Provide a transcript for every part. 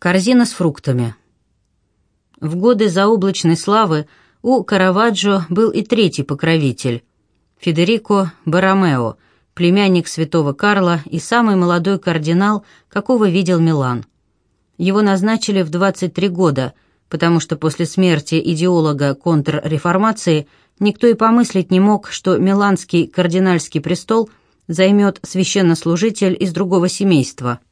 Корзина с фруктами. В годы заоблачной славы у Караваджо был и третий покровитель – Федерико Баромео, племянник святого Карла и самый молодой кардинал, какого видел Милан. Его назначили в 23 года, потому что после смерти идеолога контрреформации никто и помыслить не мог, что миланский кардинальский престол займет священнослужитель из другого семейства –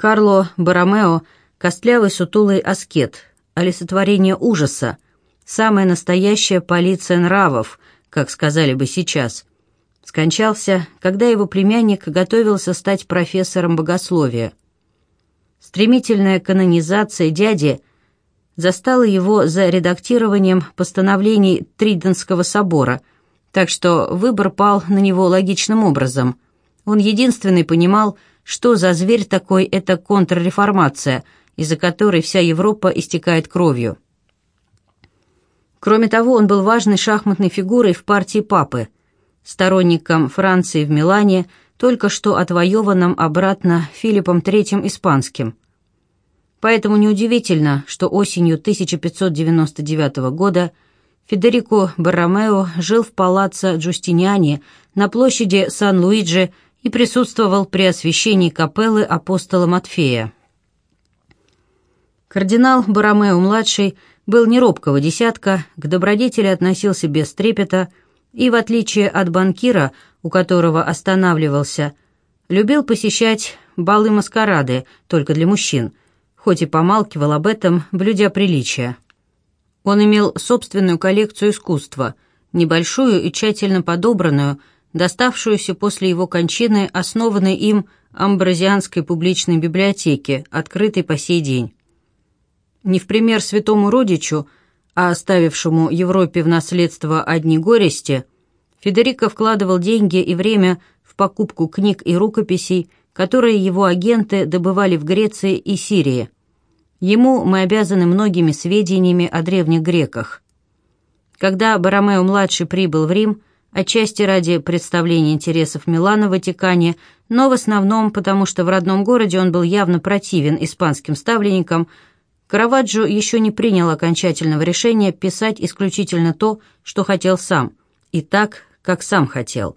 Карло Баромео – костлявый сутулый аскет, олицетворение ужаса, самая настоящая полиция нравов, как сказали бы сейчас. Скончался, когда его племянник готовился стать профессором богословия. Стремительная канонизация дяди застала его за редактированием постановлений Триденского собора, так что выбор пал на него логичным образом. Он единственный понимал, что за зверь такой эта контрреформация, из-за которой вся Европа истекает кровью. Кроме того, он был важной шахматной фигурой в партии папы, сторонником Франции в Милане, только что отвоеванном обратно Филиппом III Испанским. Поэтому неудивительно, что осенью 1599 года Федерико Барромео жил в палаццо Джустиниани на площади Сан-Луиджи и присутствовал при освящении капеллы апостола Матфея. Кардинал Баромео-младший был не робкого десятка, к добродетели относился без трепета и, в отличие от банкира, у которого останавливался, любил посещать балы-маскарады только для мужчин, хоть и помалкивал об этом, блюдя приличия. Он имел собственную коллекцию искусства, небольшую и тщательно подобранную, доставшуюся после его кончины основанной им Амбразианской публичной библиотеке, открытой по сей день. Не в пример святому родичу, а оставившему Европе в наследство одни горести, Федерико вкладывал деньги и время в покупку книг и рукописей, которые его агенты добывали в Греции и Сирии. Ему мы обязаны многими сведениями о древних греках. Когда Баромео-младший прибыл в Рим, отчасти ради представления интересов Милана в Ватикане, но в основном потому, что в родном городе он был явно противен испанским ставленникам, Караваджо еще не принял окончательного решения писать исключительно то, что хотел сам, и так, как сам хотел.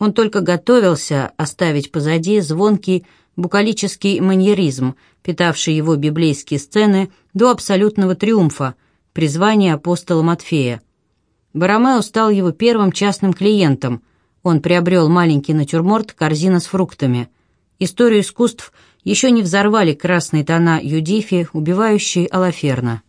Он только готовился оставить позади звонкий букалический маньеризм, питавший его библейские сцены до абсолютного триумфа, призвания апостола Матфея – Баромео стал его первым частным клиентом. Он приобрел маленький натюрморт «Корзина с фруктами». Историю искусств еще не взорвали красные тона Юдифи, убивающие Алаферна.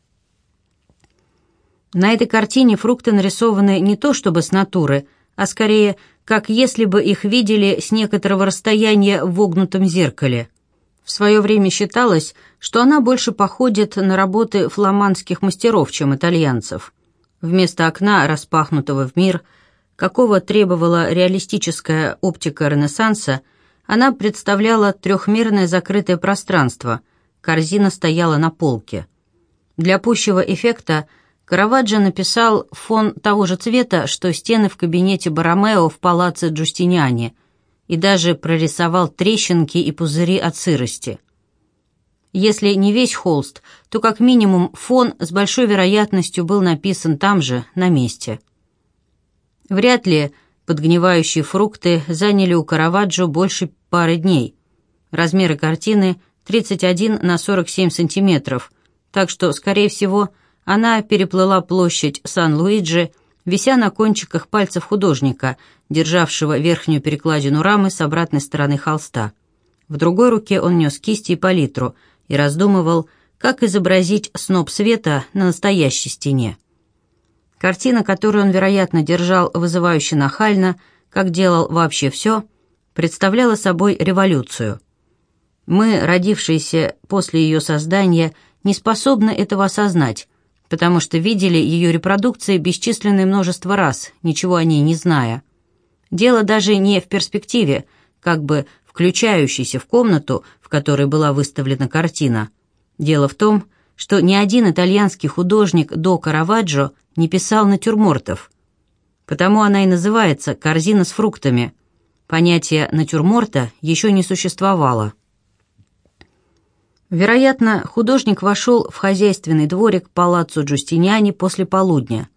На этой картине фрукты нарисованы не то чтобы с натуры, а скорее, как если бы их видели с некоторого расстояния в вогнутом зеркале. В свое время считалось, что она больше походит на работы фламандских мастеров, чем итальянцев. Вместо окна, распахнутого в мир, какого требовала реалистическая оптика Ренессанса, она представляла трехмерное закрытое пространство, корзина стояла на полке. Для пущего эффекта Караваджо написал фон того же цвета, что стены в кабинете Баромео в палаце Джустиниани, и даже прорисовал трещинки и пузыри от сырости – если не весь холст, то как минимум фон с большой вероятностью был написан там же, на месте. Вряд ли подгнивающие фрукты заняли у Караваджо больше пары дней. Размеры картины 31 на 47 сантиметров, так что, скорее всего, она переплыла площадь Сан-Луиджи, вися на кончиках пальцев художника, державшего верхнюю перекладину рамы с обратной стороны холста. В другой руке он нес кисти и палитру – и раздумывал, как изобразить сноп света на настоящей стене. Картина, которую он, вероятно, держал вызывающе нахально, как делал вообще все, представляла собой революцию. Мы, родившиеся после ее создания, не способны этого осознать, потому что видели ее репродукции бесчисленное множество раз, ничего о ней не зная. Дело даже не в перспективе, как бы включающейся в комнату, в которой была выставлена картина. Дело в том, что ни один итальянский художник до Караваджо не писал натюрмортов. Потому она и называется «корзина с фруктами». Понятие натюрморта еще не существовало. Вероятно, художник вошел в хозяйственный дворик палаццо Джустиниани после полудня.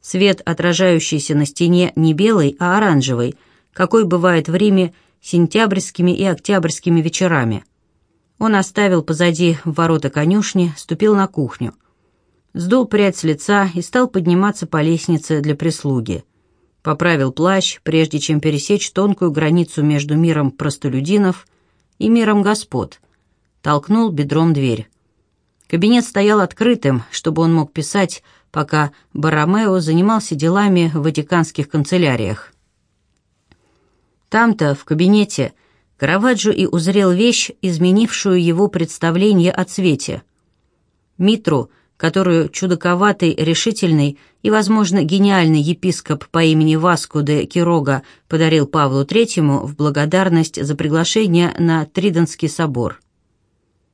Свет, отражающийся на стене, не белый, а оранжевый, какой бывает в Риме сентябрьскими и октябрьскими вечерами. Он оставил позади ворота конюшни, ступил на кухню. Сдул прядь с лица и стал подниматься по лестнице для прислуги. Поправил плащ, прежде чем пересечь тонкую границу между миром простолюдинов и миром господ – толкнул бедром дверь. Кабинет стоял открытым, чтобы он мог писать, пока Баромео занимался делами в ватиканских канцеляриях. Там-то, в кабинете, Караваджо и узрел вещь, изменившую его представление о цвете. Митру, которую чудаковатый, решительный и, возможно, гениальный епископ по имени Васко де Кирога подарил Павлу Третьему в благодарность за приглашение на Триденский собор.